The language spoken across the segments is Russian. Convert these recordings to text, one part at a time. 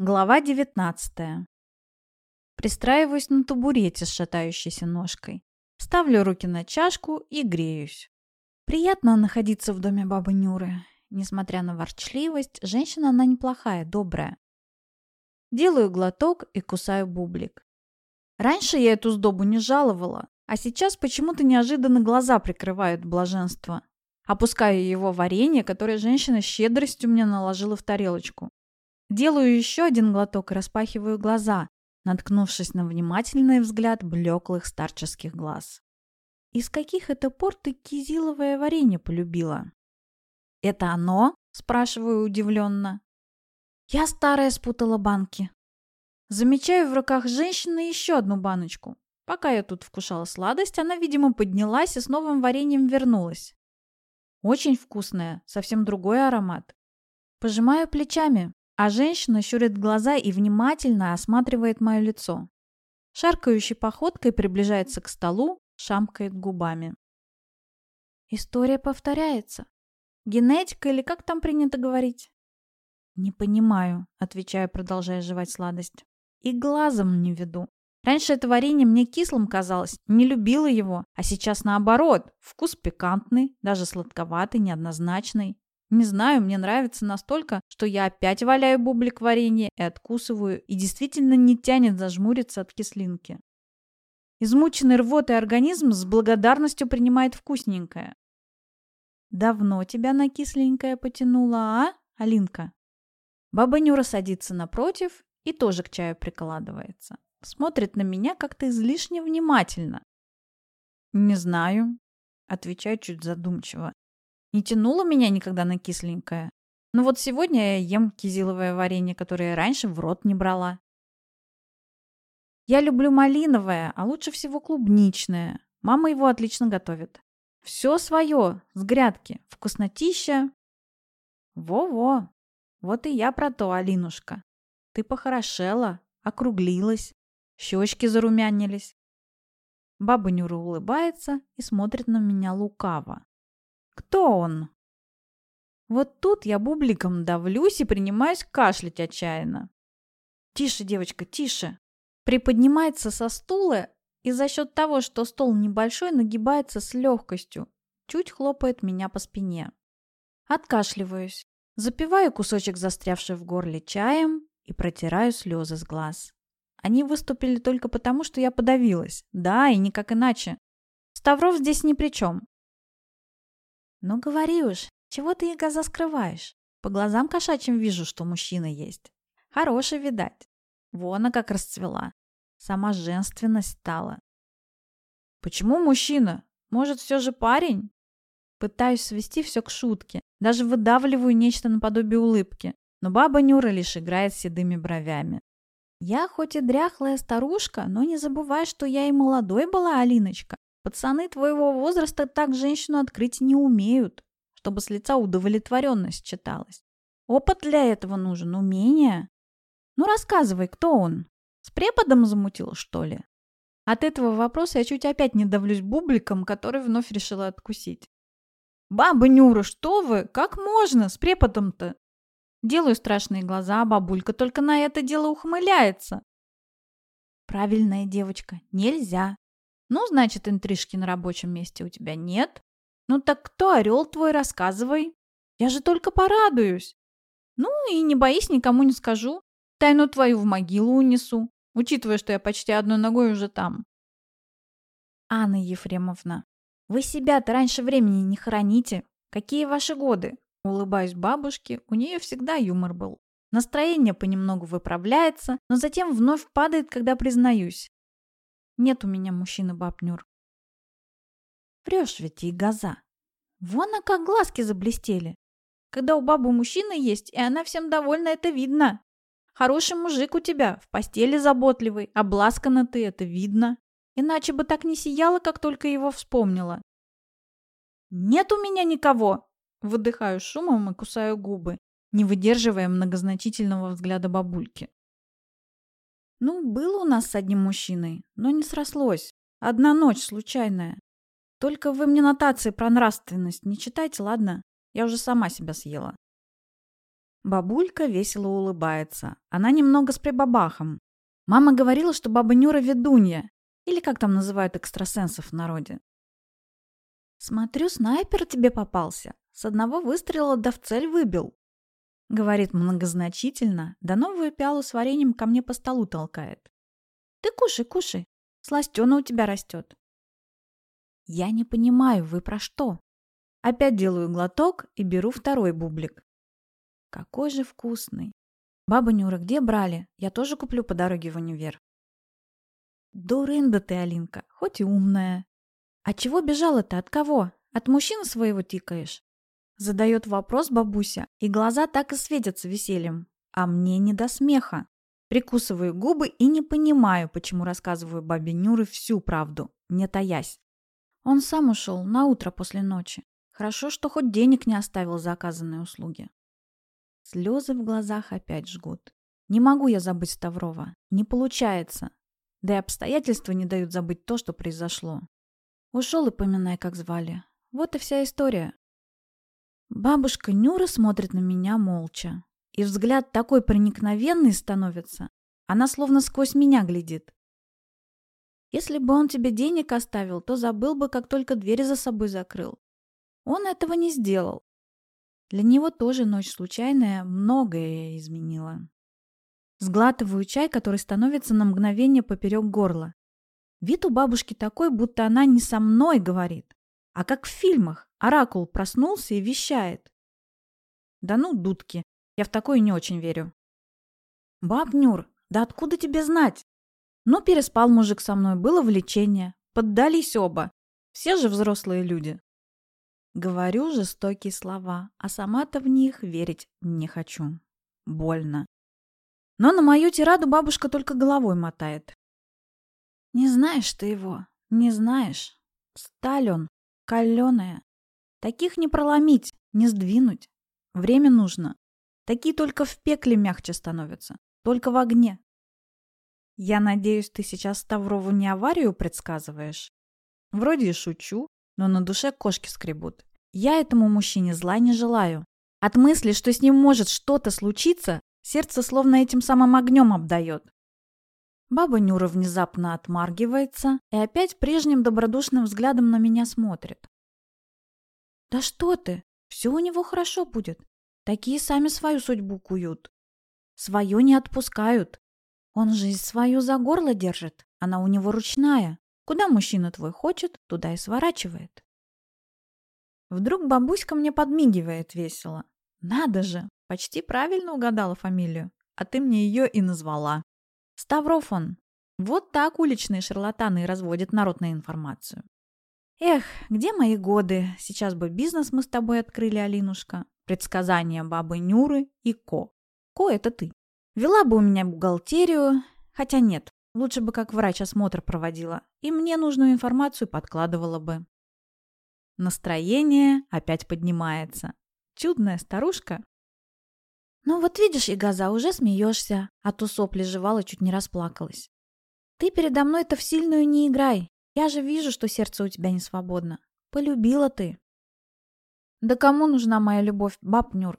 Глава 19. Пристраиваюсь на табурете с шатающейся ножкой. Ставлю руки на чашку и греюсь. Приятно находиться в доме бабы Нюры. Несмотря на ворчливость, женщина она неплохая, добрая. Делаю глоток и кусаю бублик. Раньше я эту сдобу не жаловала, а сейчас почему-то неожиданно глаза прикрывают блаженство. Опускаю его варенье, которое женщина щедростью мне наложила в тарелочку. Делаю еще один глоток и распахиваю глаза, наткнувшись на внимательный взгляд блеклых старческих глаз. «Из каких это пор ты кизиловое варенье полюбила?» «Это оно?» – спрашиваю удивленно. «Я старая спутала банки». Замечаю в руках женщины еще одну баночку. Пока я тут вкушала сладость, она, видимо, поднялась и с новым вареньем вернулась. Очень вкусная, совсем другой аромат. Пожимаю плечами, а женщина щурит глаза и внимательно осматривает мое лицо. Шаркающей походкой приближается к столу, шамкает губами. История повторяется. Генетика или как там принято говорить? Не понимаю, отвечаю, продолжая жевать сладость. И глазом не веду. Раньше это варенье мне кислым казалось, не любила его, а сейчас наоборот. Вкус пикантный, даже сладковатый, неоднозначный. Не знаю, мне нравится настолько, что я опять валяю бублик варенья и откусываю, и действительно не тянет зажмуриться от кислинки. Измученный рвотой организм с благодарностью принимает вкусненькое. «Давно тебя на кисленькое потянуло, а, Алинка?» Баба Нюра садится напротив и тоже к чаю прикладывается. Смотрит на меня как-то излишне внимательно. «Не знаю», — отвечаю чуть задумчиво. Не тянуло меня никогда на кисленькое. Но вот сегодня я ем кизиловое варенье, которое раньше в рот не брала. Я люблю малиновое, а лучше всего клубничное. Мама его отлично готовит. Все свое, с грядки, вкуснотища. Во-во, вот и я про то, Алинушка. Ты похорошела, округлилась, щечки зарумянились. Баба Нюра улыбается и смотрит на меня лукаво. Кто он? Вот тут я бубликом давлюсь и принимаюсь кашлять отчаянно. Тише, девочка, тише. Приподнимается со стула и за счет того, что стол небольшой, нагибается с легкостью. Чуть хлопает меня по спине. Откашливаюсь. Запиваю кусочек застрявший в горле чаем и протираю слезы с глаз. Они выступили только потому, что я подавилась. Да, и никак иначе. Ставров здесь ни при чем. «Ну говори уж, чего ты их глаза скрываешь? По глазам кошачьим вижу, что мужчина есть. Хороший, видать. Вон она как расцвела. Сама женственность стала». «Почему мужчина? Может, все же парень?» Пытаюсь свести все к шутке. Даже выдавливаю нечто наподобие улыбки. Но баба Нюра лишь играет седыми бровями. «Я хоть и дряхлая старушка, но не забывай, что я и молодой была, Алиночка. Пацаны твоего возраста так женщину открыть не умеют, чтобы с лица удовлетворенность читалась. Опыт для этого нужен, умение. Ну, рассказывай, кто он? С преподом замутил, что ли? От этого вопроса я чуть опять не давлюсь бубликом, который вновь решила откусить. «Баба Нюра, что вы? Как можно? С преподом-то?» Делаю страшные глаза, а бабулька только на это дело ухмыляется. «Правильная девочка, нельзя. Ну, значит, интрижки на рабочем месте у тебя нет. Ну так кто орел твой, рассказывай. Я же только порадуюсь. Ну и не боись, никому не скажу. Тайну твою в могилу унесу, учитывая, что я почти одной ногой уже там. Анна Ефремовна, вы себя-то раньше времени не храните. Какие ваши годы? Улыбаюсь бабушке, у нее всегда юмор был. Настроение понемногу выправляется, но затем вновь падает, когда признаюсь. Нет у меня мужчины, бабнюр. Врешь ведь и газа. Вон а как глазки заблестели. Когда у бабы мужчина есть, и она всем довольна, это видно. Хороший мужик у тебя, в постели заботливый, обласкана ты, это видно. Иначе бы так не сияла, как только его вспомнила. «Нет у меня никого!» Выдыхаю шумом и кусаю губы, не выдерживая многозначительного взгляда бабульки. Ну, было у нас с одним мужчиной, но не срослось. Одна ночь случайная. Только вы мне нотации про нравственность не читайте, ладно? Я уже сама себя съела. Бабулька весело улыбается. Она немного с прибабахом. Мама говорила, что баба Нюра ведунья. Или как там называют экстрасенсов в народе. «Смотрю, снайпер тебе попался. С одного выстрела да в цель выбил», — говорит многозначительно, да новую пиалу с вареньем ко мне по столу толкает. «Ты кушай, кушай. Сластена у тебя растет». «Я не понимаю, вы про что?» Опять делаю глоток и беру второй бублик. Какой же вкусный. Баба Нюра, где брали? Я тоже куплю по дороге в универ. Дурында ты, Алинка, хоть и умная. А чего бежала-то? От кого? От мужчины своего тикаешь? Задает вопрос бабуся, и глаза так и светятся весельем. А мне не до смеха. Прикусываю губы и не понимаю, почему рассказываю бабе Нюры всю правду, не таясь. Он сам ушел на утро после ночи. Хорошо, что хоть денег не оставил за оказанные услуги. Слезы в глазах опять жгут. Не могу я забыть Ставрова. Не получается. Да и обстоятельства не дают забыть то, что произошло. Ушел и поминай, как звали. Вот и вся история. Бабушка Нюра смотрит на меня молча. И взгляд такой проникновенный становится. Она словно сквозь меня глядит. Если бы он тебе денег оставил, то забыл бы, как только двери за собой закрыл. Он этого не сделал. Для него тоже ночь случайная многое изменила. Сглатываю чай, который становится на мгновение поперек горла. Вид у бабушки такой, будто она не со мной говорит, а как в фильмах. Оракул проснулся и вещает. Да ну, дудки, я в такое не очень верю. Баб Нюр, да откуда тебе знать? Ну, переспал мужик со мной, было влечение. Поддались оба. Все же взрослые люди. Говорю жестокие слова, а сама-то в них верить не хочу. Больно. Но на мою тираду бабушка только головой мотает. Не знаешь ты его, не знаешь. Сталь он, каленая. Таких не проломить, не сдвинуть. Время нужно. Такие только в пекле мягче становятся. Только в огне. Я надеюсь, ты сейчас Ставрову не аварию предсказываешь? Вроде и шучу, но на душе кошки скребут. Я этому мужчине зла не желаю. От мысли, что с ним может что-то случиться, Сердце словно этим самым огнем обдает. Баба Нюра внезапно отмаргивается и опять прежним добродушным взглядом на меня смотрит. «Да что ты! Все у него хорошо будет. Такие сами свою судьбу куют. Свое не отпускают. Он жизнь свою за горло держит, она у него ручная. Куда мужчина твой хочет, туда и сворачивает». Вдруг бабуська мне подмигивает весело. «Надо же! Почти правильно угадала фамилию, а ты мне ее и назвала. Ставров он. Вот так уличные шарлатаны разводят народ на информацию. Эх, где мои годы? Сейчас бы бизнес мы с тобой открыли, Алинушка. Предсказания бабы Нюры и Ко. Ко – это ты. Вела бы у меня бухгалтерию, хотя нет, лучше бы как врач осмотр проводила, и мне нужную информацию подкладывала бы. Настроение опять поднимается. Чудная старушка ну вот видишь, Игаза, уже смеешься, а то сопли жевала, чуть не расплакалась. Ты передо мной-то в сильную не играй. Я же вижу, что сердце у тебя не свободно. Полюбила ты. Да кому нужна моя любовь, баб Нюр?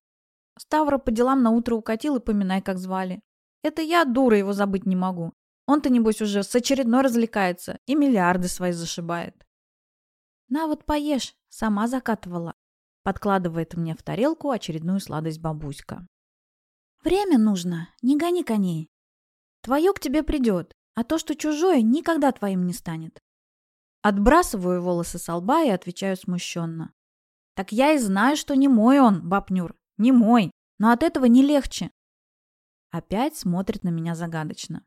Ставра по делам на утро укатил и поминай, как звали. Это я, дура, его забыть не могу. Он-то, небось, уже с очередной развлекается и миллиарды свои зашибает. На вот поешь, сама закатывала. Подкладывает мне в тарелку очередную сладость бабуська. Время нужно, не гони коней. Твое к тебе придет, а то, что чужое, никогда твоим не станет. Отбрасываю волосы со лба и отвечаю смущенно. Так я и знаю, что не мой он, бабнюр, не мой, но от этого не легче. Опять смотрит на меня загадочно.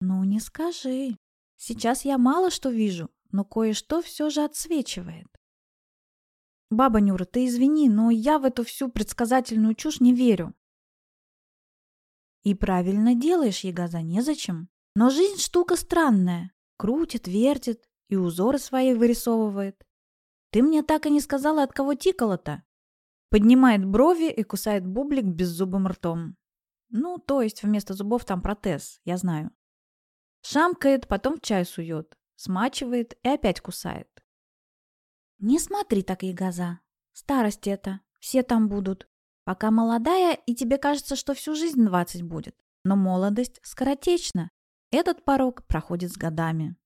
Ну, не скажи. Сейчас я мало что вижу, но кое-что все же отсвечивает. Баба Нюра, ты извини, но я в эту всю предсказательную чушь не верю. И правильно делаешь, Ягоза, незачем. Но жизнь штука странная. Крутит, вертит и узоры свои вырисовывает. Ты мне так и не сказала, от кого тикало-то. Поднимает брови и кусает бублик беззубым ртом. Ну, то есть вместо зубов там протез, я знаю. Шамкает, потом в чай сует, смачивает и опять кусает. Не смотри так, Ягоза. Старость это, все там будут. Пока молодая, и тебе кажется, что всю жизнь 20 будет. Но молодость скоротечна. Этот порог проходит с годами.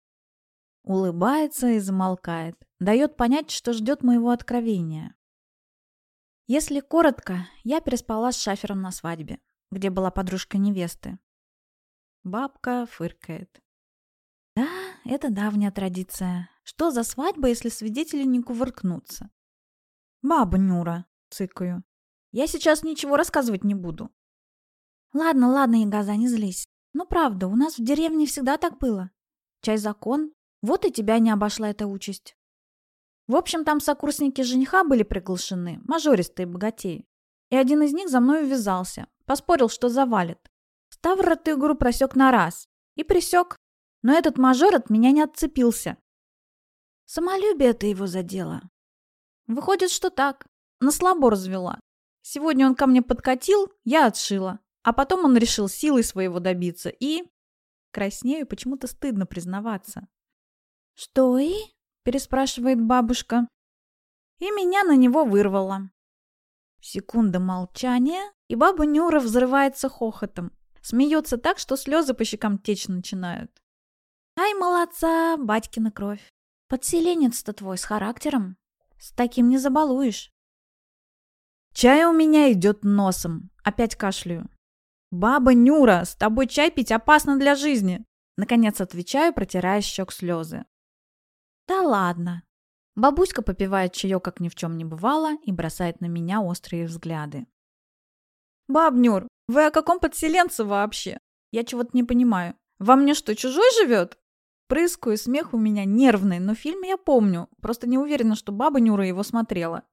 Улыбается и замолкает. Дает понять, что ждет моего откровения. Если коротко, я переспала с шафером на свадьбе, где была подружка невесты. Бабка фыркает. Да, это давняя традиция. Что за свадьба, если свидетели не кувыркнутся? Баба Нюра, цыкаю. Я сейчас ничего рассказывать не буду. Ладно, ладно, Ягаза, не злись. Ну правда, у нас в деревне всегда так было. Чай закон. Вот и тебя не обошла эта участь. В общем, там сокурсники жениха были приглашены, мажористые богатеи. И один из них за мной увязался, поспорил, что завалит. Ставр эту игру просек на раз. И присек. Но этот мажор от меня не отцепился. Самолюбие ты его задело. Выходит, что так. На слабо развела. Сегодня он ко мне подкатил, я отшила. А потом он решил силой своего добиться и... Краснею, почему-то стыдно признаваться. «Что и?» переспрашивает бабушка. И меня на него вырвало. Секунда молчания, и баба Нюра взрывается хохотом. Смеется так, что слезы по щекам течь начинают. Ай, молодца, батькина кровь. Подселенец-то твой с характером. С таким не забалуешь. Чай у меня идет носом. Опять кашляю. «Баба Нюра, с тобой чай пить опасно для жизни!» Наконец отвечаю, протирая щек слезы. «Да ладно». Бабуська попивает чаек, как ни в чем не бывало, и бросает на меня острые взгляды. «Бабнюр, вы о каком подселенце вообще? Я чего-то не понимаю. Во мне что, чужой живет?» Прыскаю, смех у меня нервный, но фильм я помню. Просто не уверена, что баба Нюра его смотрела.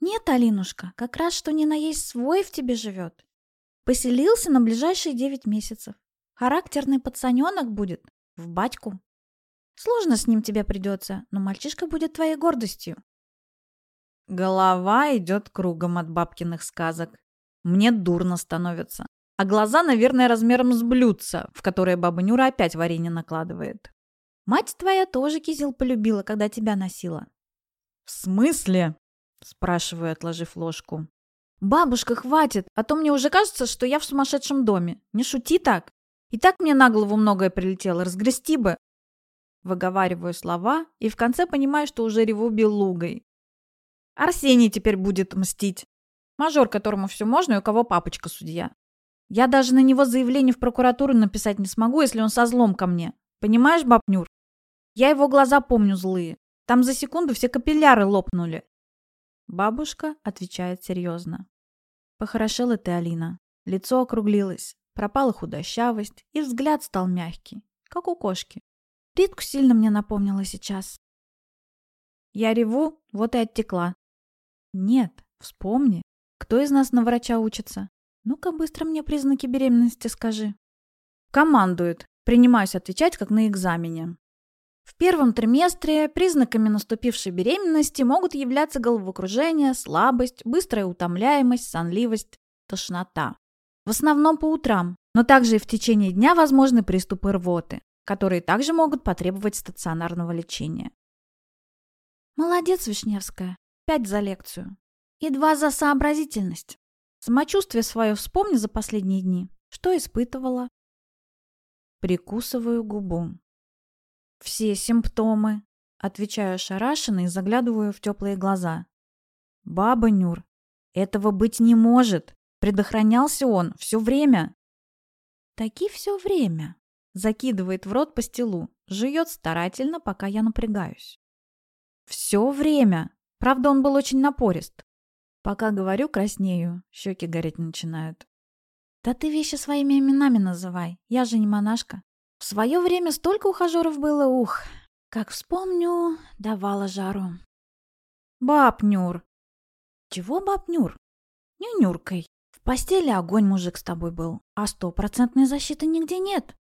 «Нет, Алинушка, как раз что ни на есть свой в тебе живет. Поселился на ближайшие девять месяцев. Характерный пацаненок будет. В батьку. Сложно с ним тебе придется, но мальчишка будет твоей гордостью. Голова идет кругом от бабкиных сказок. Мне дурно становится. А глаза, наверное, размером с блюдца, в которое баба Нюра опять варенье накладывает. Мать твоя тоже кизил полюбила, когда тебя носила. В смысле? Спрашиваю, отложив ложку. Бабушка, хватит, а то мне уже кажется, что я в сумасшедшем доме. Не шути так. И так мне на голову многое прилетело, разгрести бы, Выговариваю слова и в конце понимаю, что уже реву белугой. Арсений теперь будет мстить. Мажор, которому все можно и у кого папочка судья. Я даже на него заявление в прокуратуру написать не смогу, если он со злом ко мне. Понимаешь, бабнюр? Я его глаза помню злые. Там за секунду все капилляры лопнули. Бабушка отвечает серьезно. Похорошела ты, Алина. Лицо округлилось, пропала худощавость, и взгляд стал мягкий, как у кошки. Ритку сильно мне напомнила сейчас. Я реву, вот и оттекла. Нет, вспомни, кто из нас на врача учится? Ну-ка быстро мне признаки беременности скажи. Командует. Принимаюсь отвечать, как на экзамене. В первом триместре признаками наступившей беременности могут являться головокружение, слабость, быстрая утомляемость, сонливость, тошнота. В основном по утрам, но также и в течение дня возможны приступы рвоты которые также могут потребовать стационарного лечения. Молодец, Вишневская. Пять за лекцию. И два за сообразительность. Самочувствие свое вспомни за последние дни. Что испытывала? Прикусываю губу. Все симптомы. Отвечаю ошарашенно и заглядываю в теплые глаза. Баба Нюр, этого быть не может. Предохранялся он все время. Таки все время. Закидывает в рот пастилу, жует старательно, пока я напрягаюсь. Все время. Правда, он был очень напорист. Пока говорю, краснею, щеки гореть начинают. Да ты вещи своими именами называй, я же не монашка. В свое время столько ухажеров было, ух. Как вспомню, давала жару. Баб Нюр. Чего баб Нюр? Нюнюркой. В постели огонь мужик с тобой был, а стопроцентной защиты нигде нет.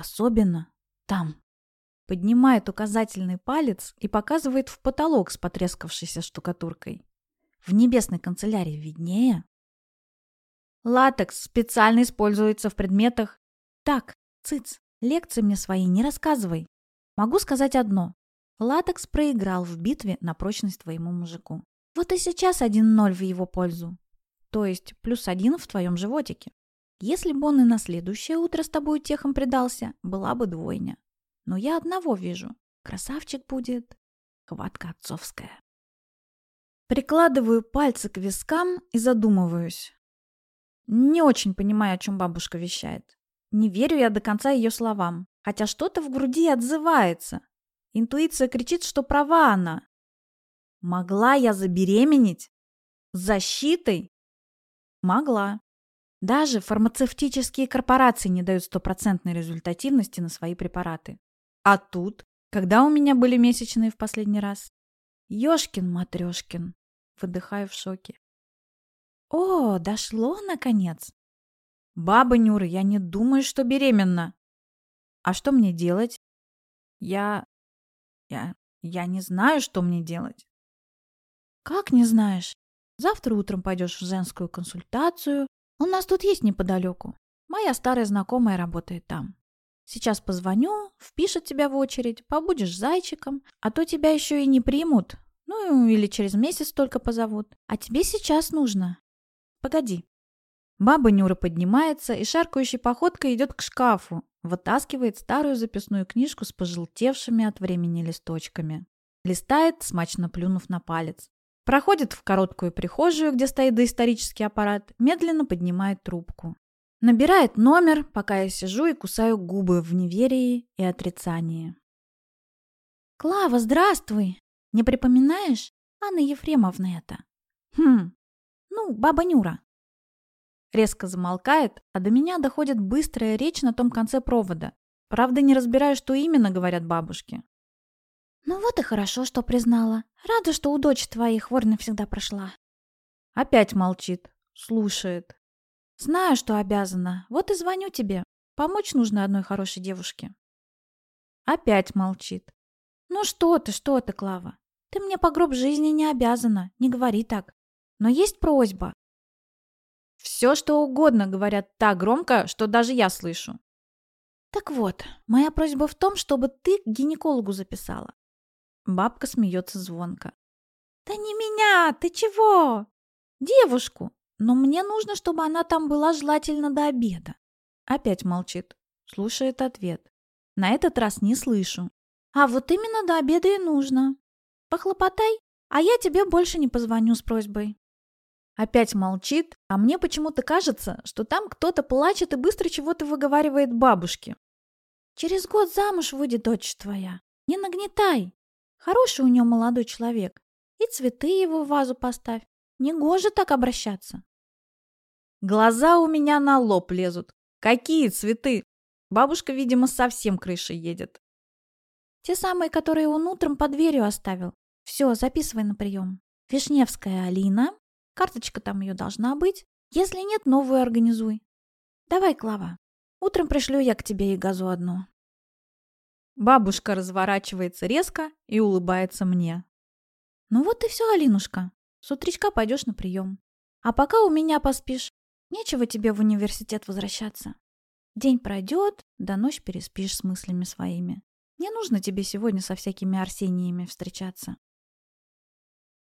Особенно там. Поднимает указательный палец и показывает в потолок с потрескавшейся штукатуркой. В небесной канцелярии виднее. Латекс специально используется в предметах... Так, цыц, лекции мне свои не рассказывай. Могу сказать одно. Латекс проиграл в битве на прочность твоему мужику. Вот и сейчас 1-0 в его пользу. То есть плюс один в твоем животике. Если бы он и на следующее утро с тобой утехом предался, была бы двойня. Но я одного вижу. Красавчик будет. Хватка отцовская. Прикладываю пальцы к вискам и задумываюсь. Не очень понимаю, о чем бабушка вещает. Не верю я до конца ее словам, хотя что-то в груди отзывается. Интуиция кричит, что права она. Могла я забеременеть? С защитой? Могла. Даже фармацевтические корпорации не дают стопроцентной результативности на свои препараты. А тут, когда у меня были месячные в последний раз? Ёшкин-матрёшкин. Выдыхаю в шоке. О, дошло наконец. Баба Нюра, я не думаю, что беременна. А что мне делать? Я... Я... Я не знаю, что мне делать. Как не знаешь? Завтра утром пойдешь в женскую консультацию. У нас тут есть неподалеку. Моя старая знакомая работает там. Сейчас позвоню, впишет тебя в очередь, побудешь зайчиком, а то тебя еще и не примут. Ну, или через месяц только позовут. А тебе сейчас нужно. Погоди. Баба Нюра поднимается и шаркающей походкой идет к шкафу, вытаскивает старую записную книжку с пожелтевшими от времени листочками. Листает, смачно плюнув на палец. Проходит в короткую прихожую, где стоит доисторический аппарат, медленно поднимает трубку. Набирает номер, пока я сижу и кусаю губы в неверии и отрицании. «Клава, здравствуй! Не припоминаешь? Анна Ефремовна это». «Хм, ну, баба Нюра». Резко замолкает, а до меня доходит быстрая речь на том конце провода. Правда, не разбираю, что именно говорят бабушки. «Ну вот и хорошо, что признала. Рада, что у дочь твоей хворь навсегда прошла». Опять молчит, слушает. «Знаю, что обязана. Вот и звоню тебе. Помочь нужно одной хорошей девушке». Опять молчит. «Ну что ты, что ты, Клава? Ты мне по гроб жизни не обязана. Не говори так. Но есть просьба. Все, что угодно говорят так громко, что даже я слышу. Так вот, моя просьба в том, чтобы ты к гинекологу записала. Бабка смеется звонко. Да не меня, ты чего? Девушку. Но мне нужно, чтобы она там была желательно до обеда. Опять молчит. Слушает ответ. На этот раз не слышу. А вот именно до обеда и нужно. Похлопотай, а я тебе больше не позвоню с просьбой. Опять молчит, а мне почему-то кажется, что там кто-то плачет и быстро чего-то выговаривает бабушке. Через год замуж выйдет дочь твоя. Не нагнетай. Хороший у нее молодой человек. И цветы его в вазу поставь. Негоже так обращаться. Глаза у меня на лоб лезут. Какие цветы? Бабушка, видимо, совсем крышей едет. Те самые, которые он утром под дверью оставил. Все, записывай на прием. Вишневская Алина, Карточка там ее должна быть. Если нет, новую организуй. Давай, Клава. Утром пришлю я к тебе и газу одну. Бабушка разворачивается резко и улыбается мне. Ну вот и все, Алинушка. С утречка пойдешь на прием. А пока у меня поспишь. Нечего тебе в университет возвращаться. День пройдет, до ночь переспишь с мыслями своими. Не нужно тебе сегодня со всякими Арсениями встречаться.